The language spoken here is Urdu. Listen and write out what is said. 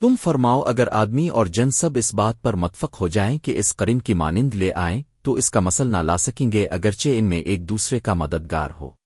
تم فرماؤ اگر آدمی اور جن سب اس بات پر متفق ہو جائیں کہ اس قرن کی مانند لے آئیں، تو اس کا مسل نہ لا سکیں گے اگرچہ ان میں ایک دوسرے کا مددگار ہو۔